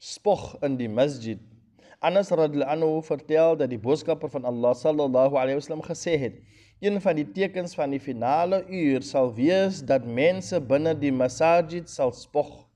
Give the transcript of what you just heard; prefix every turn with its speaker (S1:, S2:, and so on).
S1: spog in die masjid. Anas radhiyallahu anhu vertel dat die boodskapper van Allah sallallahu alaihi wasallam gesê het: "Een van die tekens van die finale uur sal wees dat mense binne die masjid sal spog."